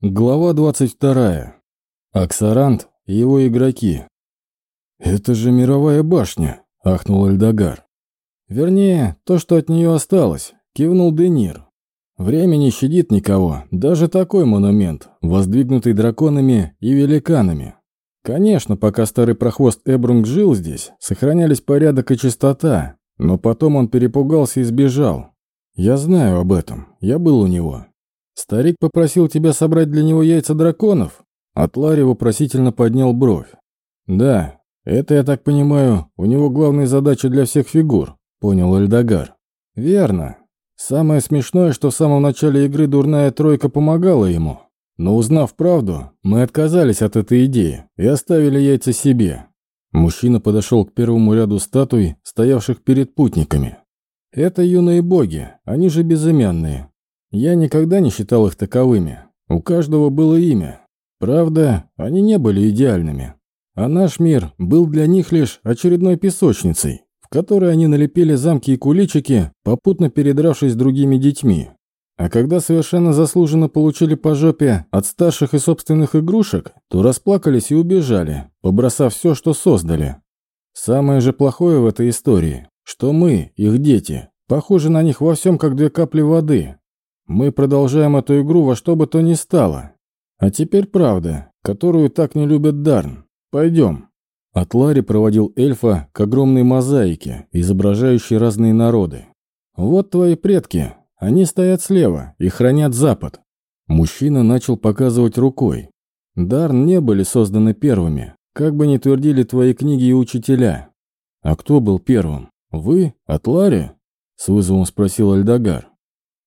Глава 22. Аксарант и его игроки. «Это же мировая башня», — ахнул Эльдогар. «Вернее, то, что от нее осталось», — кивнул Денир. «Время не щадит никого, даже такой монумент, воздвигнутый драконами и великанами. Конечно, пока старый прохвост Эбрунг жил здесь, сохранялись порядок и чистота, но потом он перепугался и сбежал. Я знаю об этом, я был у него, «Старик попросил тебя собрать для него яйца драконов?» Атлари вопросительно поднял бровь. «Да, это, я так понимаю, у него главная задача для всех фигур», — понял Эльдогар. «Верно. Самое смешное, что в самом начале игры дурная тройка помогала ему. Но узнав правду, мы отказались от этой идеи и оставили яйца себе». Мужчина подошел к первому ряду статуй, стоявших перед путниками. «Это юные боги, они же безымянные. Я никогда не считал их таковыми. У каждого было имя. Правда, они не были идеальными. А наш мир был для них лишь очередной песочницей, в которой они налепили замки и куличики, попутно передравшись другими детьми. А когда совершенно заслуженно получили по жопе от старших и собственных игрушек, то расплакались и убежали, побросав все, что создали. Самое же плохое в этой истории, что мы, их дети, похожи на них во всем, как две капли воды, мы продолжаем эту игру во что бы то ни стало. А теперь правда, которую так не любит Дарн. Пойдем». Атлари проводил эльфа к огромной мозаике, изображающей разные народы. «Вот твои предки. Они стоят слева и хранят запад». Мужчина начал показывать рукой. «Дарн не были созданы первыми, как бы ни твердили твои книги и учителя». «А кто был первым? Вы? Атлари?» — с вызовом спросил Альдагар.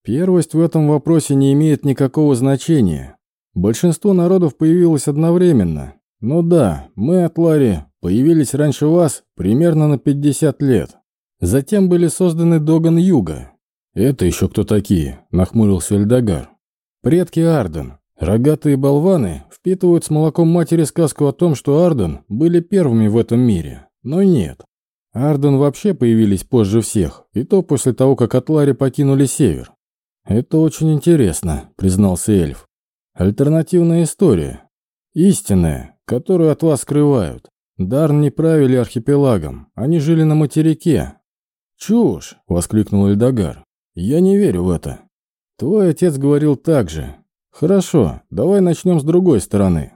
Первость в этом вопросе не имеет никакого значения. Большинство народов появилось одновременно. Но да, мы от Лари появились раньше вас примерно на 50 лет. Затем были созданы Доган Юга. «Это еще кто такие?» – нахмурился Эльдогар. «Предки Арден. Рогатые болваны впитывают с молоком матери сказку о том, что Арден были первыми в этом мире. Но нет. Арден вообще появились позже всех, и то после того, как Атлари покинули Север. «Это очень интересно», — признался эльф. «Альтернативная история. Истинная, которую от вас скрывают. Дарн не правили архипелагом, они жили на материке». «Чушь!» — воскликнул Эльдогар. «Я не верю в это. Твой отец говорил так же. Хорошо, давай начнем с другой стороны.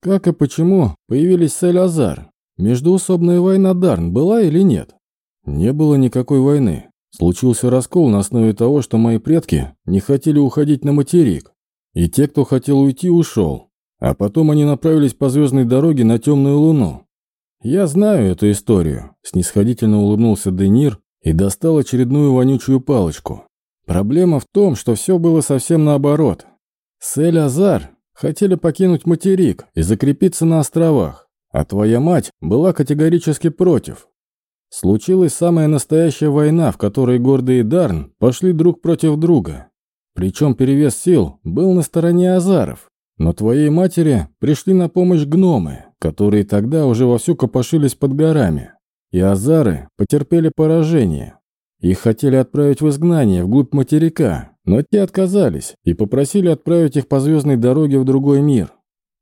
Как и почему появились Сель-Азар? Междуусобная война Дарн была или нет?» «Не было никакой войны. Случился раскол на основе того, что мои предки не хотели уходить на материк. И те, кто хотел уйти, ушел. А потом они направились по звездной дороге на темную луну. Я знаю эту историю, снисходительно улыбнулся Денир и достал очередную вонючую палочку. Проблема в том, что все было совсем наоборот. Сель Азар хотели покинуть материк и закрепиться на островах, а твоя мать была категорически против. Случилась самая настоящая война, в которой гордые Дарн пошли друг против друга. Причем перевес сил был на стороне Азаров. Но твоей матери пришли на помощь гномы, которые тогда уже вовсю копошились под горами. И Азары потерпели поражение. Их хотели отправить в изгнание вглубь материка, но те отказались и попросили отправить их по звездной дороге в другой мир.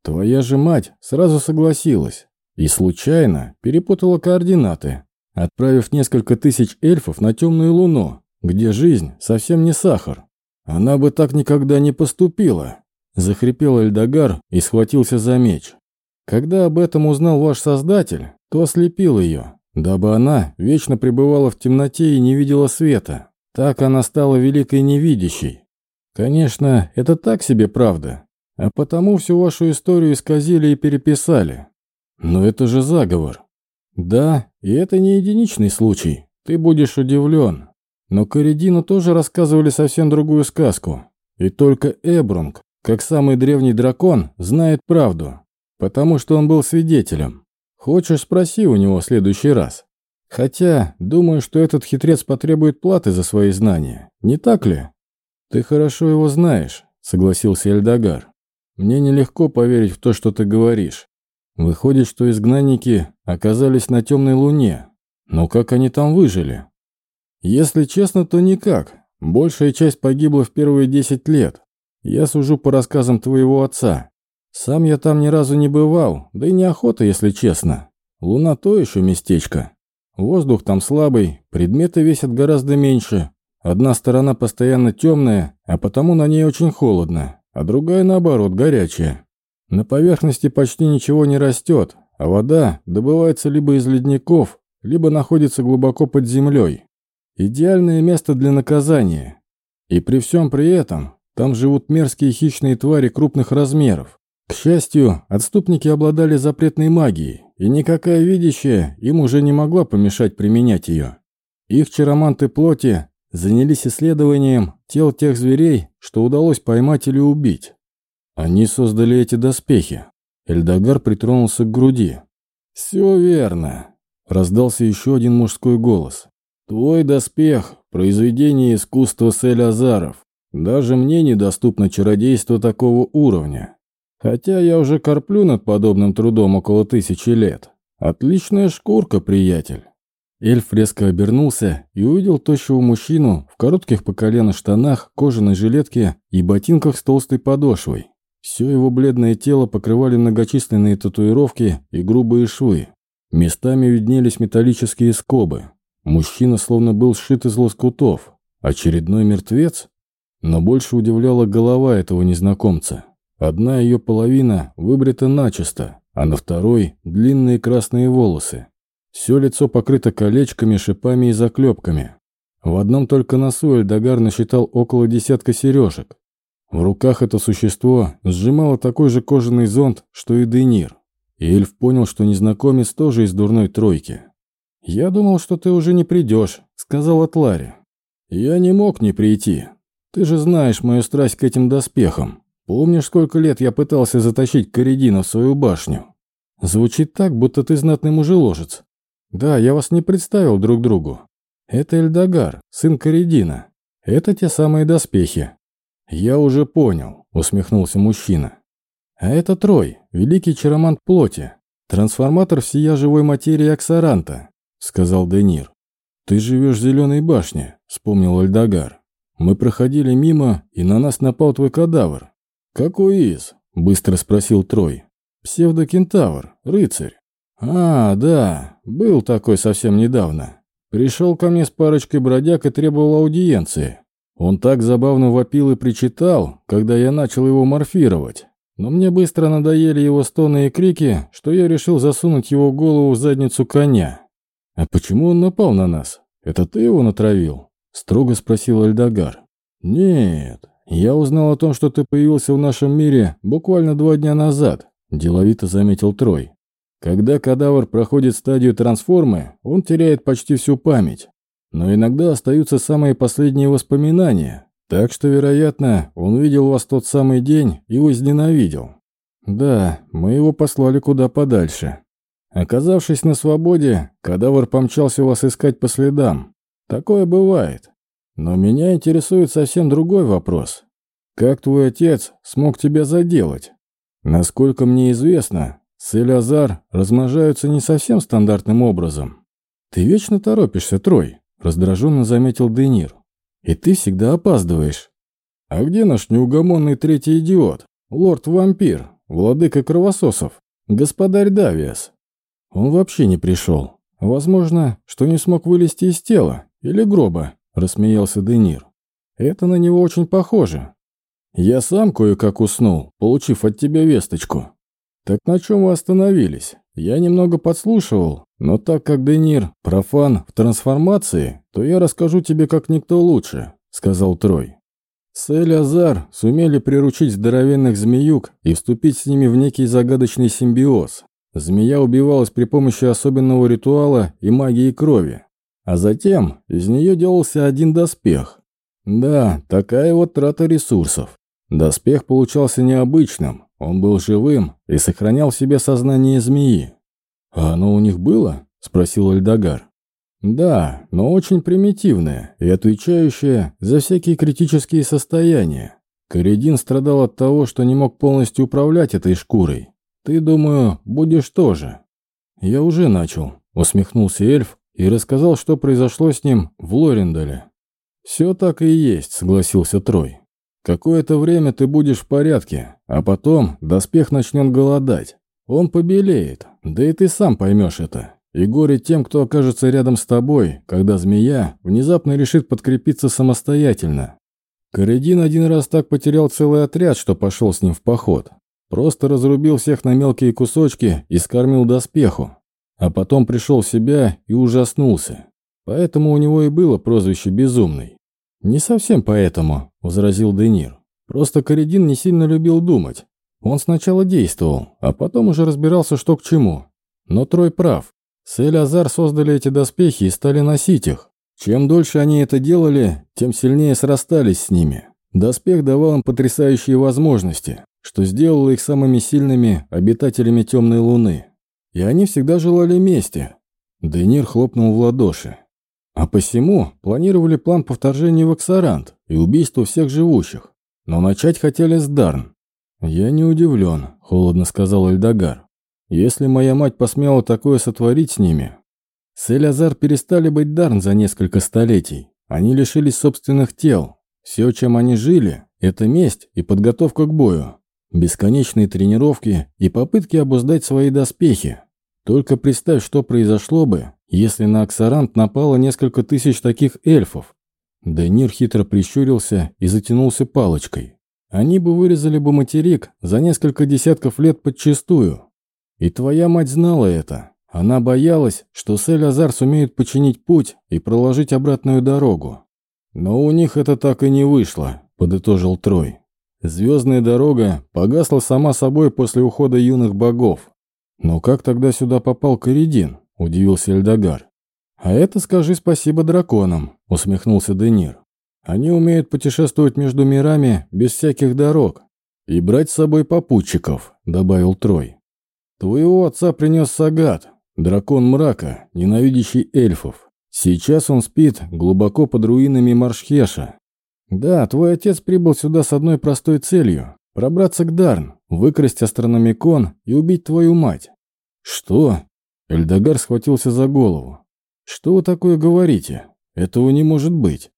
Твоя же мать сразу согласилась и случайно перепутала координаты, отправив несколько тысяч эльфов на темную луну, где жизнь совсем не сахар. Она бы так никогда не поступила. Захрипел Эльдогар и схватился за меч. Когда об этом узнал ваш создатель, то ослепил ее, дабы она вечно пребывала в темноте и не видела света. Так она стала великой невидящей. Конечно, это так себе правда, а потому всю вашу историю исказили и переписали. Но это же заговор. Да, и это не единичный случай. Ты будешь удивлен. Но Коридину тоже рассказывали совсем другую сказку. И только Эбрунг, как самый древний дракон, знает правду. Потому что он был свидетелем. Хочешь, спроси у него в следующий раз. Хотя, думаю, что этот хитрец потребует платы за свои знания. Не так ли? Ты хорошо его знаешь, согласился Эльдогар. Мне нелегко поверить в то, что ты говоришь. Выходит, что изгнанники оказались на темной луне. Но как они там выжили? Если честно, то никак. Большая часть погибла в первые 10 лет. Я сужу по рассказам твоего отца. Сам я там ни разу не бывал, да и неохота, если честно. Луна то еще местечко. Воздух там слабый, предметы весят гораздо меньше. Одна сторона постоянно темная, а потому на ней очень холодно, а другая, наоборот, горячая. На поверхности почти ничего не растет, а вода добывается либо из ледников, либо находится глубоко под землей. Идеальное место для наказания. И при всем при этом там живут мерзкие хищные твари крупных размеров. К счастью, отступники обладали запретной магией, и никакая видящая им уже не могла помешать применять ее. Их чароманты плоти занялись исследованием тел тех зверей, что удалось поймать или убить. Они создали эти доспехи. Эльдогар притронулся к груди. «Все верно», — раздался еще один мужской голос. «Твой доспех — произведение искусства Сель-Азаров. Даже мне недоступно чародейство такого уровня. Хотя я уже корплю над подобным трудом около тысячи лет. Отличная шкурка, приятель. Эльф резко обернулся и увидел тощего мужчину в коротких по колено штанах, кожаной жилетке и ботинках с толстой подошвой. Все его бледное тело покрывали многочисленные татуировки и грубые швы. Местами виднелись металлические скобы. Мужчина словно был сшит из лоскутов. Очередной мертвец? Но больше удивляла голова этого незнакомца. Одна ее половина выбрита начисто, а на второй – длинные красные волосы. Все лицо покрыто колечками, шипами и заклепками. В одном только носу Эльдогар насчитал около десятка сережек. В руках это существо сжимало такой же кожаный зонт, что и Денир. И эльф понял, что незнакомец тоже из дурной тройки. «Я думал, что ты уже не придешь», — сказал Атлари. «Я не мог не прийти. Ты же знаешь мою страсть к этим доспехам. Помнишь, сколько лет я пытался затащить Коридина в свою башню? Звучит так, будто ты знатный мужеложец. Да, я вас не представил друг другу. Это Эльдогар, сын Коридина. Это те самые доспехи. Я уже понял, усмехнулся мужчина. А это Трой, великий чаромант плоти, трансформатор всея живой материи Аксаранта, сказал Денир. Ты живешь в Зеленой башне, вспомнил Эльдогар. Мы проходили мимо, и на нас напал твой кадавр. «Какой из?» – быстро спросил Трой. «Псевдокентавр, рыцарь». «А, да, был такой совсем недавно. Пришел ко мне с парочкой бродяг и требовал аудиенции. Он так забавно вопил и причитал, когда я начал его морфировать. Но мне быстро надоели его стоны и крики, что я решил засунуть его голову в задницу коня. «А почему он напал на нас? Это ты его натравил?» – строго спросил Альдагар. «Нет, «Я узнал о том, что ты появился в нашем мире буквально два дня назад», – деловито заметил Трой. «Когда кадавр проходит стадию трансформы, он теряет почти всю память. Но иногда остаются самые последние воспоминания, так что, вероятно, он видел вас тот самый день и возненавидел. Да, мы его послали куда подальше. Оказавшись на свободе, кадавр помчался вас искать по следам. Такое бывает. Но меня интересует совсем другой вопрос. Как твой отец смог тебя заделать? Насколько мне известно, Селязар размножаются не совсем стандартным образом. Ты вечно торопишься, Трой, раздраженно заметил Денир. И ты всегда опаздываешь. А где наш неугомонный третий идиот? Лорд-вампир, владыка кровососов, господарь Давиас. Он вообще не пришел. Возможно, что не смог вылезти из тела или гроба, – рассмеялся Денир. «Это на него очень похоже. Я сам кое-как уснул, получив от тебя весточку. Так на чем вы остановились? Я немного подслушивал, но так как Денир – профан в трансформации, то я расскажу тебе как никто лучше», – сказал Трой. Сэль Азар сумели приручить здоровенных змеюк и вступить с ними в некий загадочный симбиоз. Змея убивалась при помощи особенного ритуала и магии крови. А затем из нее делался один доспех. Да, такая вот трата ресурсов. Доспех получался необычным, он был живым и сохранял в себе сознание змеи. «А оно у них было?» – спросил Эльдогар. «Да, но очень примитивное и отвечающее за всякие критические состояния. Коридин страдал от того, что не мог полностью управлять этой шкурой. Ты, думаю, будешь тоже». «Я уже начал», – усмехнулся эльф, и рассказал, что произошло с ним в Лорендале. «Все так и есть», — согласился Трой. Какое-то время ты будешь в порядке, а потом доспех начнет голодать. Он побелеет, да и ты сам поймешь это. И горе тем, кто окажется рядом с тобой, когда змея внезапно решит подкрепиться самостоятельно. Коридин один раз так потерял целый отряд, что пошел с ним в поход. Просто разрубил всех на мелкие кусочки и скормил доспеху. А потом пришел в себя и ужаснулся. Поэтому у него и было прозвище «Безумный». «Не совсем поэтому», — возразил Денир. «Просто Коридин не сильно любил думать. Он сначала действовал, а потом уже разбирался, что к чему. Но Трой прав. Сель Азар создали эти доспехи и стали носить их. Чем дольше они это делали, тем сильнее срастались с ними. Доспех давал им потрясающие возможности, что сделало их самыми сильными обитателями темной луны. И они всегда желали мести. Денир хлопнул в ладоши. А посему планировали план по вторжению в Аксарант и убийству всех живущих. Но начать хотели с Дарн. «Я не удивлен», — холодно сказал Эльдогар. «Если моя мать посмела такое сотворить с ними, Селязар перестали быть Дарн за несколько столетий. Они лишились собственных тел. Все, чем они жили, это месть и подготовка к бою. Бесконечные тренировки и попытки обуздать свои доспехи. Только представь, что произошло бы, если на Аксарант напало несколько тысяч таких эльфов. Денир хитро прищурился и затянулся палочкой. Они бы вырезали бы материк за несколько десятков лет подчистую. И твоя мать знала это. Она боялась, что Сель-Азар сумеет починить путь и проложить обратную дорогу. Но у них это так и не вышло, подытожил Трой. Звездная дорога погасла сама собой после ухода юных богов. Но как тогда сюда попал Коридин? Удивился Эльдогар. А это скажи спасибо драконам, усмехнулся Денир. Они умеют путешествовать между мирами без всяких дорог и брать с собой попутчиков, добавил Трой. Твоего отца принес Сагат, Дракон мрака, ненавидящий эльфов. Сейчас он спит глубоко под руинами Маршхеша. Да, твой отец прибыл сюда с одной простой целью – пробраться к Дарн, выкрасть астрономикон и убить твою мать. Что? Эльдогар схватился за голову. Что вы такое говорите? Этого не может быть.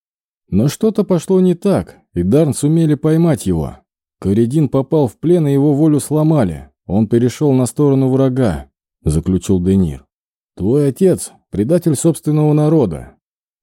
Но что-то пошло не так, и Дарн сумели поймать его. Коридин попал в плен, и его волю сломали. Он перешел на сторону врага, — заключил Денир. «Твой отец — предатель собственного народа».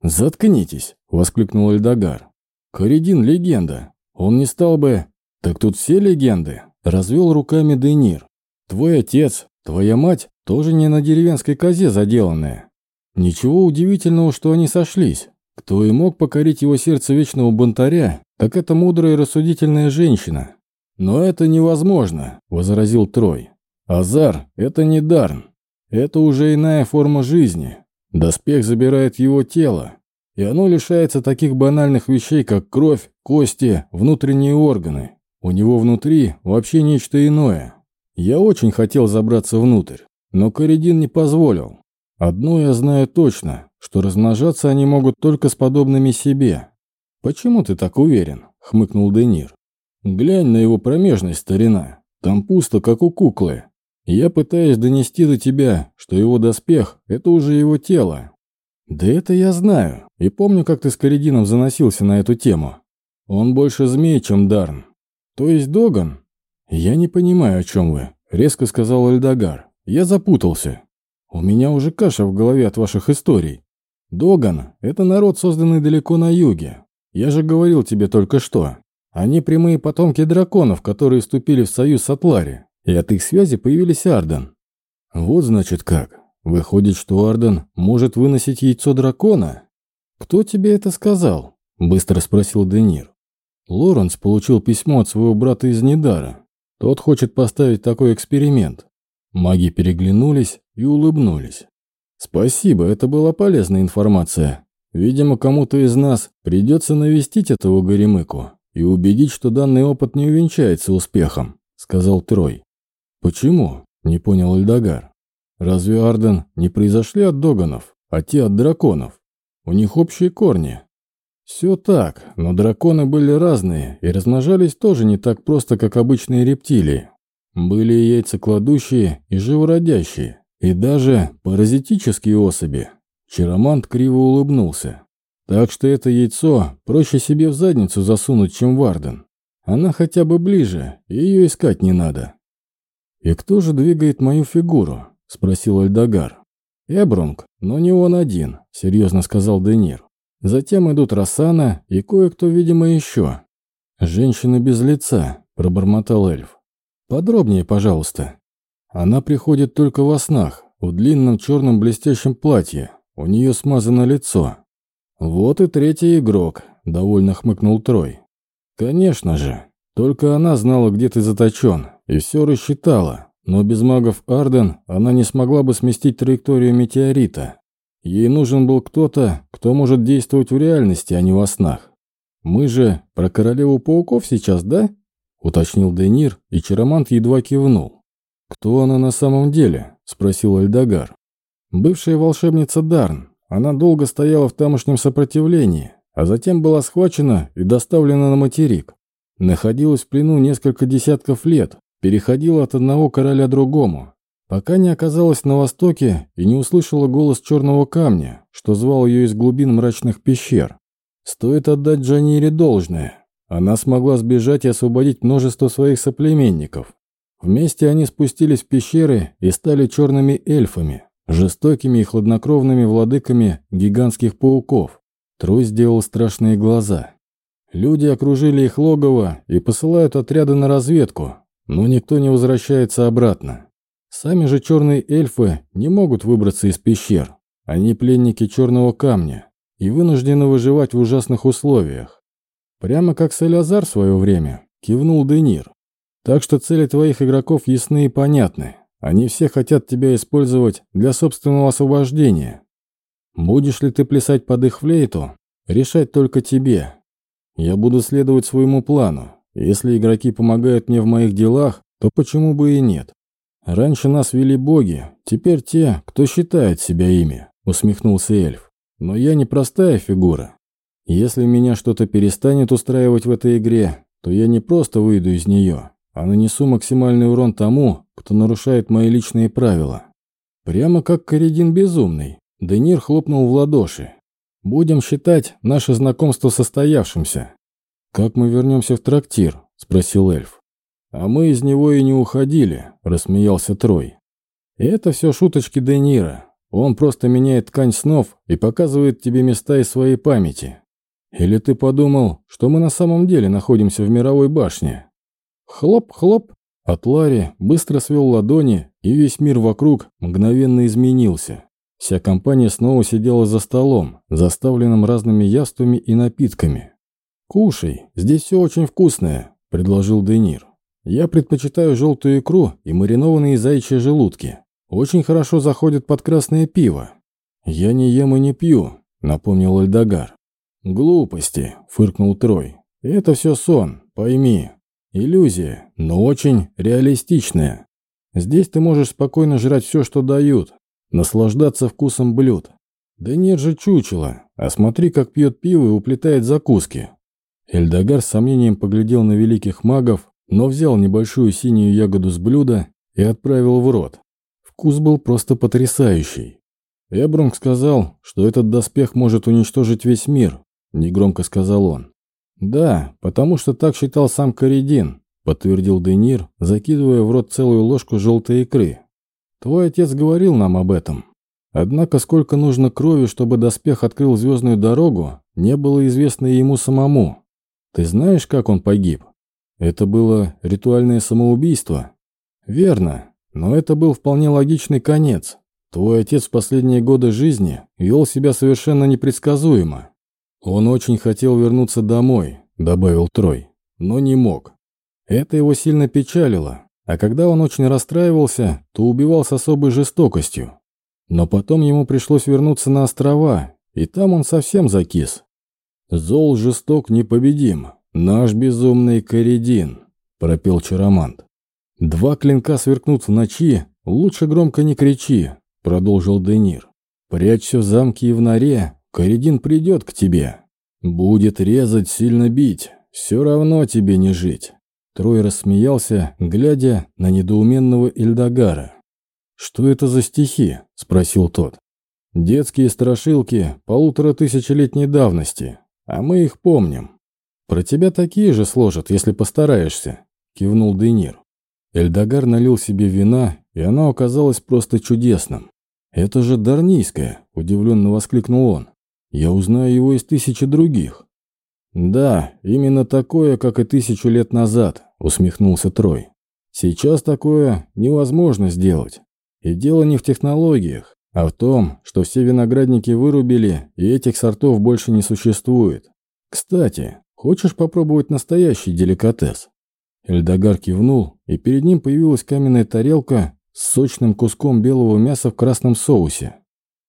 «Заткнитесь!» — воскликнул Эльдогар. «Коридин — легенда. Он не стал бы...» «Так тут все легенды?» — развел руками Денир. «Твой отец, твоя мать тоже не на деревенской козе заделанная. Ничего удивительного, что они сошлись. Кто и мог покорить его сердце вечного бунтаря, так это мудрая и рассудительная женщина. Но это невозможно», — возразил Трой. Азар – это не Дарн. Это уже иная форма жизни. Доспех забирает его тело, и оно лишается таких банальных вещей, как кровь, кости, внутренние органы. У него внутри вообще нечто иное. Я очень хотел забраться внутрь, но Коридин не позволил. Одно я знаю точно, что размножаться они могут только с подобными себе. «Почему ты так уверен?» — хмыкнул Денир. «Глянь на его промежность, старина. Там пусто, как у куклы. Я пытаюсь донести до тебя, что его доспех – это уже его тело. Да это я знаю, и помню, как ты с Коридином заносился на эту тему. Он больше змей, чем Дарн. То есть Доган? Я не понимаю, о чем вы, резко сказал Эльдогар. Я запутался. У меня уже каша в голове от ваших историй. Доган – это народ, созданный далеко на юге. Я же говорил тебе только что. Они прямые потомки драконов, которые вступили в союз с Атлари и от их связи появились Арден. Вот значит как. Выходит, что Арден может выносить яйцо дракона? Кто тебе это сказал? Быстро спросил Денир. Лоренс получил письмо от своего брата из Недара. Тот хочет поставить такой эксперимент. Маги переглянулись и улыбнулись. Спасибо, это была полезная информация. Видимо, кому-то из нас придется навестить этого горемыку и убедить, что данный опыт не увенчается успехом, сказал Трой. «Почему?» – не понял Эльдогар. «Разве Арден не произошли от доганов, а те от драконов? У них общие корни». «Все так, но драконы были разные и размножались тоже не так просто, как обычные рептилии. Были и яйцекладущие, и живородящие, и даже паразитические особи». Чаромант криво улыбнулся. «Так что это яйцо проще себе в задницу засунуть, чем в Арден. Она хотя бы ближе, и ее искать не надо. «И кто же двигает мою фигуру?» – спросил Альдагар. «Эбрунг, но не он один», – серьезно сказал Денир. Затем идут Рассана и кое-кто, видимо, еще. «Женщина без лица», – пробормотал эльф. «Подробнее, пожалуйста». Она приходит только во снах, в длинном черном блестящем платье. У нее смазано лицо. «Вот и третий игрок», – довольно хмыкнул Трой. «Конечно же. Только она знала, где ты заточен, и все рассчитала. Но без магов Арден она не смогла бы сместить траекторию метеорита. Ей нужен был кто-то, кто может действовать в реальности, а не во снах. Мы же про королеву пауков сейчас, да?» – уточнил Денир, и Чаромант едва кивнул. «Кто она на самом деле?» – спросил Альдагар. «Бывшая волшебница Дарн, она долго стояла в тамошнем сопротивлении, а затем была схвачена и доставлена на материк. Находилась в плену несколько десятков лет, переходила от одного короля другому, пока не оказалась на востоке и не услышала голос черного камня, что звал ее из глубин мрачных пещер. Стоит отдать Джанире должное. Она смогла сбежать и освободить множество своих соплеменников. Вместе они спустились в пещеры и стали черными эльфами, жестокими и хладнокровными владыками гигантских пауков. Трой сделал страшные глаза. Люди окружили их логово и посылают отряды на разведку, но никто не возвращается обратно. Сами же черные эльфы не могут выбраться из пещер. Они пленники черного камня и вынуждены выживать в ужасных условиях. Прямо как Салязар в свое время, кивнул Денир. Так что цели твоих игроков ясны и понятны. Они все хотят тебя использовать для собственного освобождения. Будешь ли ты плясать под их флейту, решать только тебе. Я буду следовать своему плану. Если игроки помогают мне в моих делах, то почему бы и нет? Раньше нас вели боги, теперь те, кто считает себя ими, усмехнулся эльф. Но я не простая фигура. Если меня что-то перестанет устраивать в этой игре, то я не просто выйду из нее, а нанесу максимальный урон тому, кто нарушает мои личные правила. Прямо как Коридин Безумный. Денир хлопнул в ладоши. «Будем считать наше знакомство состоявшимся». «Как мы вернемся в трактир?» – спросил эльф. «А мы из него и не уходили», – рассмеялся Трой. «Это все шуточки Денира. Он просто меняет ткань снов и показывает тебе места из своей памяти. Или ты подумал, что мы на самом деле находимся в мировой башне?» Хлоп-хлоп. От Ларри быстро свел ладони, и весь мир вокруг мгновенно изменился. Вся компания снова сидела за столом, заставленным разными яствами и напитками. «Кушай, здесь все очень вкусное», – предложил Денир. «Я предпочитаю желтую икру и маринованные зайчьи желудки. Очень хорошо заходят под красное пиво». «Я не ем и не пью», – напомнил Альдагар. «Глупости», – фыркнул Трой. «Это все сон, пойми. Иллюзия, но очень реалистичная. Здесь ты можешь спокойно жрать все, что дают, наслаждаться вкусом блюд. Да нет же чучела, а смотри, как пьет пиво и уплетает закуски. Эльдогар с сомнением поглядел на великих магов, но взял небольшую синюю ягоду с блюда и отправил в рот. Вкус был просто потрясающий. Эбрунг сказал, что этот доспех может уничтожить весь мир, негромко сказал он. «Да, потому что так считал сам Коридин», — подтвердил Денир, закидывая в рот целую ложку желтой икры. «Твой отец говорил нам об этом. Однако сколько нужно крови, чтобы доспех открыл звездную дорогу, не было известно ему самому. Ты знаешь, как он погиб? Это было ритуальное самоубийство?» «Верно, но это был вполне логичный конец. Твой отец в последние годы жизни вел себя совершенно непредсказуемо. «Он очень хотел вернуться домой», — добавил Трой, — «но не мог. Это его сильно печалило, а когда он очень расстраивался, то убивал с особой жестокостью. Но потом ему пришлось вернуться на острова, и там он совсем закис. «Зол жесток непобедим, наш безумный Коридин», — пропел Чаромант. «Два клинка сверкнут в ночи, лучше громко не кричи», — продолжил Денир. «Прячься в замке и в норе, Коридин придет к тебе. Будет резать, сильно бить. Все равно тебе не жить». Трой рассмеялся, глядя на недоуменного Ильдагара. «Что это за стихи?» – спросил тот. «Детские страшилки полутора тысячелетней давности, а мы их помним. «Про тебя такие же сложат, если постараешься», — кивнул Денир. Эльдогар налил себе вина, и оно оказалось просто чудесным. «Это же Дарнийское!» – удивленно воскликнул он. «Я узнаю его из тысячи других». «Да, именно такое, как и тысячу лет назад», – усмехнулся Трой. «Сейчас такое невозможно сделать. И дело не в технологиях, а в том, что все виноградники вырубили, и этих сортов больше не существует. Кстати, хочешь попробовать настоящий деликатес?» Эльдогар кивнул, и перед ним появилась каменная тарелка с сочным куском белого мяса в красном соусе.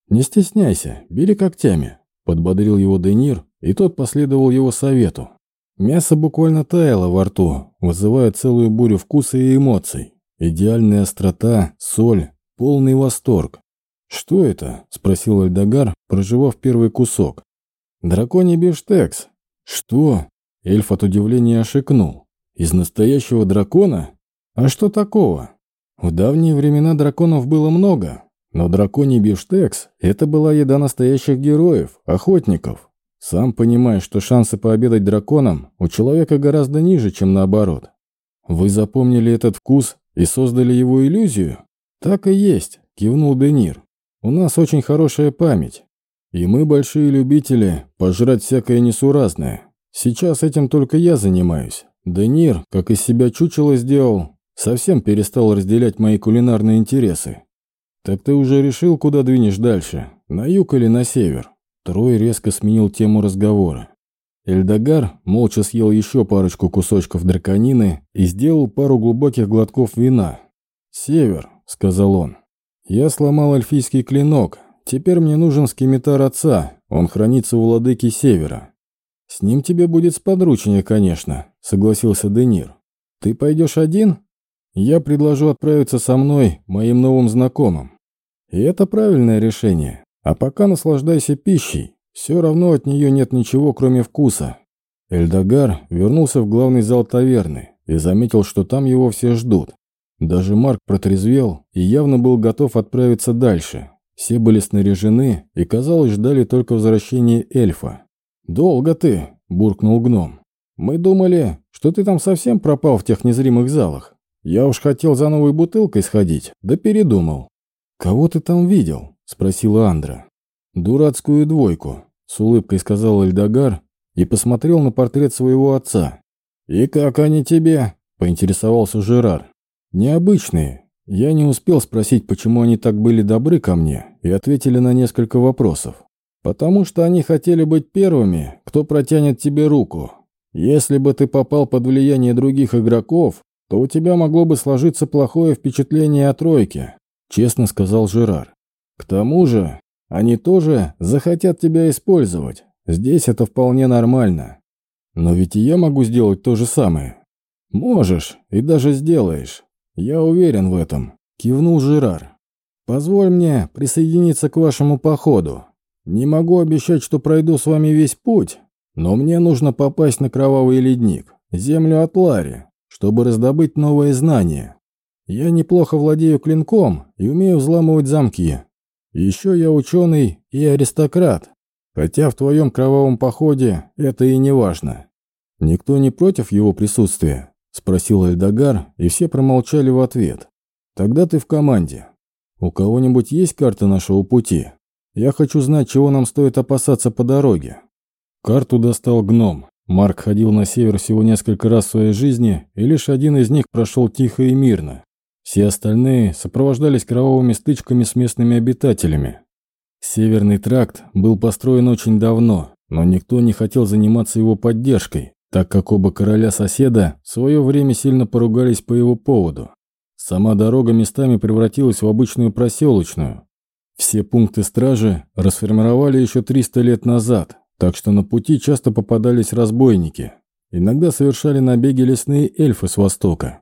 «Не стесняйся, бери когтями», – подбодрил его Денир, и тот последовал его совету. Мясо буквально таяло во рту, вызывая целую бурю вкуса и эмоций. Идеальная острота, соль, полный восторг. «Что это?» – спросил Альдагар, проживав первый кусок. «Драконий бифштекс». «Что?» – эльф от удивления ошикнул. «Из настоящего дракона? А что такого?» В давние времена драконов было много, но драконий бифштекс – это была еда настоящих героев, охотников. Сам понимаешь, что шансы пообедать драконом у человека гораздо ниже, чем наоборот. Вы запомнили этот вкус и создали его иллюзию? Так и есть, кивнул Денир. У нас очень хорошая память. И мы большие любители пожрать всякое несуразное. Сейчас этим только я занимаюсь. Денир, как из себя чучело сделал, Совсем перестал разделять мои кулинарные интересы. Так ты уже решил, куда двинешь дальше? На юг или на север? Трой резко сменил тему разговора. Эльдогар молча съел еще парочку кусочков драконины и сделал пару глубоких глотков вина. «Север», — сказал он. «Я сломал эльфийский клинок. Теперь мне нужен скимитар отца. Он хранится у владыки Севера». «С ним тебе будет сподручнее, конечно», — согласился Денир. «Ты пойдешь один?» Я предложу отправиться со мной, моим новым знакомым. И это правильное решение. А пока наслаждайся пищей. Все равно от нее нет ничего, кроме вкуса. Эльдогар вернулся в главный зал таверны и заметил, что там его все ждут. Даже Марк протрезвел и явно был готов отправиться дальше. Все были снаряжены и, казалось, ждали только возвращения эльфа. «Долго ты!» – буркнул гном. «Мы думали, что ты там совсем пропал в тех незримых залах. Я уж хотел за новой бутылкой сходить, да передумал. «Кого ты там видел?» – спросила Андра. «Дурацкую двойку», – с улыбкой сказал Эльдогар и посмотрел на портрет своего отца. «И как они тебе?» – поинтересовался Жерар. «Необычные. Я не успел спросить, почему они так были добры ко мне, и ответили на несколько вопросов. Потому что они хотели быть первыми, кто протянет тебе руку. Если бы ты попал под влияние других игроков, то у тебя могло бы сложиться плохое впечатление о тройке», — честно сказал Жерар. «К тому же, они тоже захотят тебя использовать. Здесь это вполне нормально. Но ведь и я могу сделать то же самое». «Можешь, и даже сделаешь. Я уверен в этом», — кивнул Жерар. «Позволь мне присоединиться к вашему походу. Не могу обещать, что пройду с вами весь путь, но мне нужно попасть на кровавый ледник, землю Атлари, чтобы раздобыть новые знания. Я неплохо владею клинком и умею взламывать замки. Еще я ученый и аристократ, хотя в твоем кровавом походе это и не важно. Никто не против его присутствия?» – спросил Эльдогар, и все промолчали в ответ. «Тогда ты в команде. У кого-нибудь есть карта нашего пути? Я хочу знать, чего нам стоит опасаться по дороге». Карту достал гном. Марк ходил на север всего несколько раз в своей жизни, и лишь один из них прошел тихо и мирно. Все остальные сопровождались кровавыми стычками с местными обитателями. Северный тракт был построен очень давно, но никто не хотел заниматься его поддержкой, так как оба короля-соседа в свое время сильно поругались по его поводу. Сама дорога местами превратилась в обычную проселочную. Все пункты стражи расформировали еще 300 лет назад, так что на пути часто попадались разбойники. Иногда совершали набеги лесные эльфы с востока,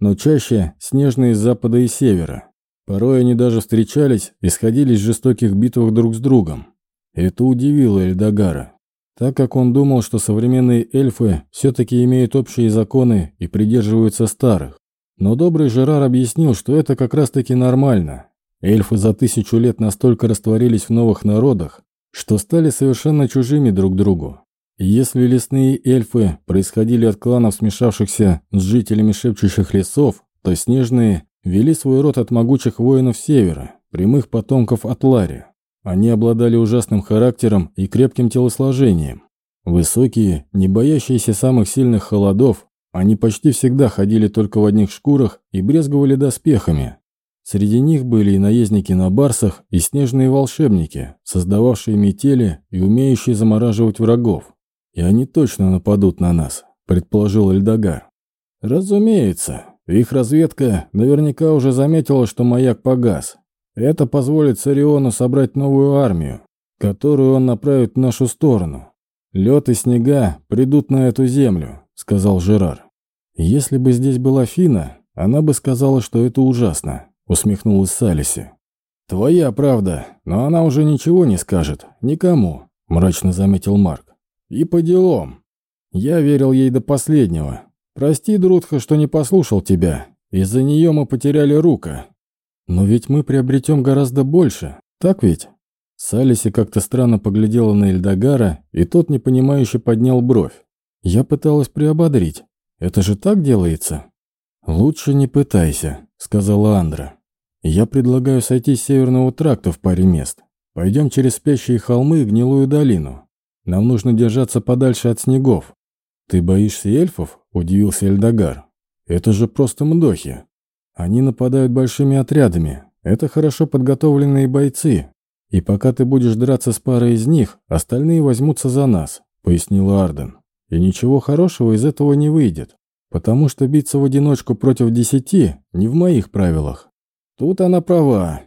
но чаще снежные с запада и севера. Порой они даже встречались и сходились в жестоких битвах друг с другом. Это удивило Эльдогара, так как он думал, что современные эльфы все-таки имеют общие законы и придерживаются старых. Но добрый Жерар объяснил, что это как раз-таки нормально. Эльфы за тысячу лет настолько растворились в новых народах, что стали совершенно чужими друг другу. Если лесные эльфы происходили от кланов, смешавшихся с жителями шепчущих лесов, то снежные вели свой род от могучих воинов севера, прямых потомков Атлари. Они обладали ужасным характером и крепким телосложением. Высокие, не боящиеся самых сильных холодов, они почти всегда ходили только в одних шкурах и брезговали доспехами. Среди них были и наездники на барсах, и снежные волшебники, создававшие метели и умеющие замораживать врагов. «И они точно нападут на нас», — предположил Эльдогар. «Разумеется. Их разведка наверняка уже заметила, что маяк погас. Это позволит Сариону собрать новую армию, которую он направит в нашу сторону. Лед и снега придут на эту землю», — сказал Жерар. «Если бы здесь была Фина, она бы сказала, что это ужасно», — усмехнулась Салиси. «Твоя правда, но она уже ничего не скажет. Никому», — мрачно заметил Марк. И по делам. Я верил ей до последнего. Прости, Друдха, что не послушал тебя. Из-за нее мы потеряли Рука. Но ведь мы приобретем гораздо больше, так ведь? Салиси как-то странно поглядела на Эльдогара, и тот непонимающе поднял бровь. Я пыталась приободрить. Это же так делается? Лучше не пытайся, сказала Андра. Я предлагаю сойти с северного тракта в паре мест. Пойдем через спящие холмы и гнилую долину. Нам нужно держаться подальше от снегов. Ты боишься эльфов? Удивился Эльдогар. Это же просто мдохи. Они нападают большими отрядами. Это хорошо подготовленные бойцы. И пока ты будешь драться с парой из них, остальные возьмутся за нас, пояснил Арден. И ничего хорошего из этого не выйдет, потому что биться в одиночку против десяти не в моих правилах. Тут она права.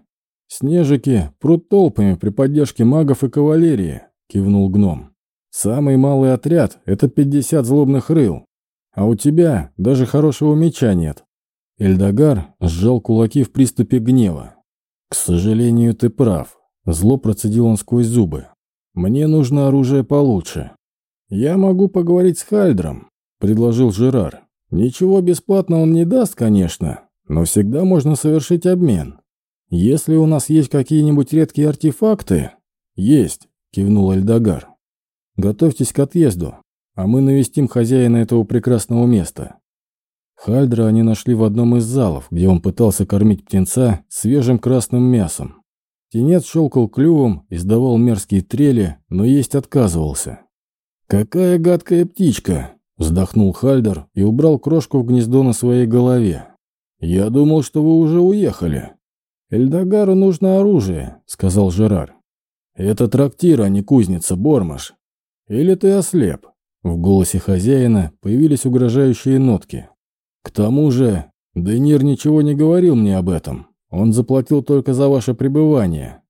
Снежики прут толпами при поддержке магов и кавалерии, кивнул гном. Самый малый отряд — это 50 злобных рыл. А у тебя даже хорошего меча нет. Эльдогар сжал кулаки в приступе гнева. «К сожалению, ты прав», — зло процедил он сквозь зубы. «Мне нужно оружие получше». «Я могу поговорить с Хальдром», — предложил Жерар. «Ничего бесплатно он не даст, конечно, но всегда можно совершить обмен. Если у нас есть какие-нибудь редкие артефакты...» «Есть», — кивнул Эльдогар. Готовьтесь к отъезду, а мы навестим хозяина этого прекрасного места». Хальдра они нашли в одном из залов, где он пытался кормить птенца свежим красным мясом. Птенец щелкал клювом, издавал мерзкие трели, но есть отказывался. «Какая гадкая птичка!» – вздохнул Хальдер и убрал крошку в гнездо на своей голове. «Я думал, что вы уже уехали». «Эльдагару нужно оружие», – сказал Жерар. «Это трактир, а не кузница, Бормаш. Или ты ослеп?» В голосе хозяина появились угрожающие нотки. «К тому же, Денир ничего не говорил мне об этом. Он заплатил только за ваше пребывание».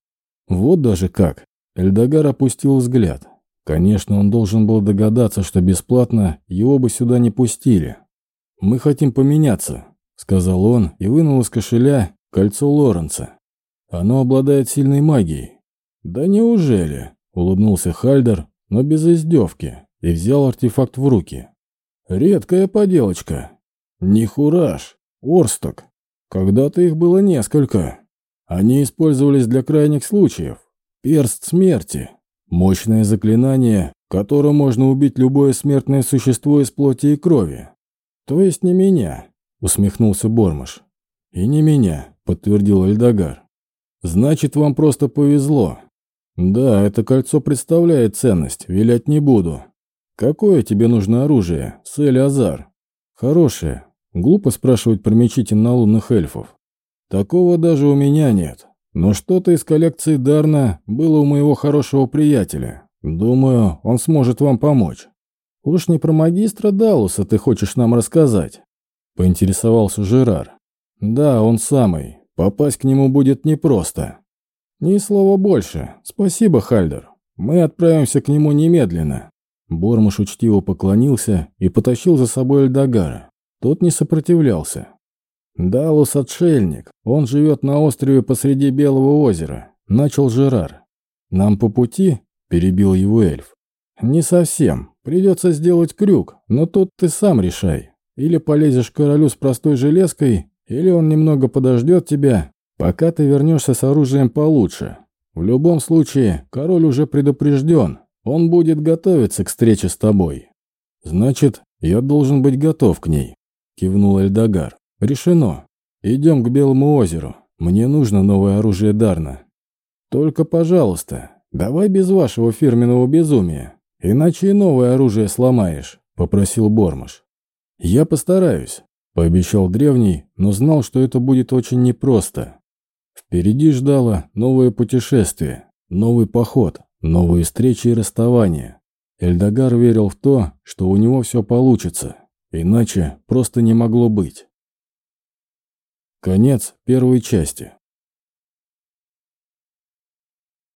«Вот даже как!» Эльдогар опустил взгляд. Конечно, он должен был догадаться, что бесплатно его бы сюда не пустили. «Мы хотим поменяться», — сказал он и вынул из кошеля кольцо Лоренца. «Оно обладает сильной магией». «Да неужели?» — улыбнулся Хальдер, но без издевки, и взял артефакт в руки. «Редкая поделочка. Не хураж, орсток. Когда-то их было несколько. Они использовались для крайних случаев. Перст смерти. Мощное заклинание, которым можно убить любое смертное существо из плоти и крови. То есть не меня», — усмехнулся Бормаш. «И не меня», — подтвердил Эльдогар. «Значит, вам просто повезло. «Да, это кольцо представляет ценность, вилять не буду. Какое тебе нужно оружие, Сель Азар?» «Хорошее. Глупо спрашивать про мечи темнолунных эльфов. Такого даже у меня нет. Но что-то из коллекции Дарна было у моего хорошего приятеля. Думаю, он сможет вам помочь. Уж не про магистра Далуса ты хочешь нам рассказать?» Поинтересовался Жерар. «Да, он самый. Попасть к нему будет непросто. «Ни слова больше. Спасибо, Хальдер. Мы отправимся к нему немедленно». Бормуш учтиво поклонился и потащил за собой Эльдогара. Тот не сопротивлялся. «Далус – отшельник. Он живет на острове посреди Белого озера», – начал Жерар. «Нам по пути?» – перебил его эльф. «Не совсем. Придется сделать крюк, но тут ты сам решай. Или полезешь к королю с простой железкой, или он немного подождет тебя, Пока ты вернешься с оружием получше. В любом случае, король уже предупрежден, Он будет готовиться к встрече с тобой. Значит, я должен быть готов к ней, кивнул Эльдогар. Решено. Идем к Белому озеру. Мне нужно новое оружие Дарна. Только, пожалуйста, давай без вашего фирменного безумия, иначе и новое оружие сломаешь, попросил Бормаш. Я постараюсь, пообещал древний, но знал, что это будет очень непросто. Впереди ждало новое путешествие, новый поход, новые встречи и расставания. Эльдогар верил в то, что у него все получится, иначе просто не могло быть. Конец первой части.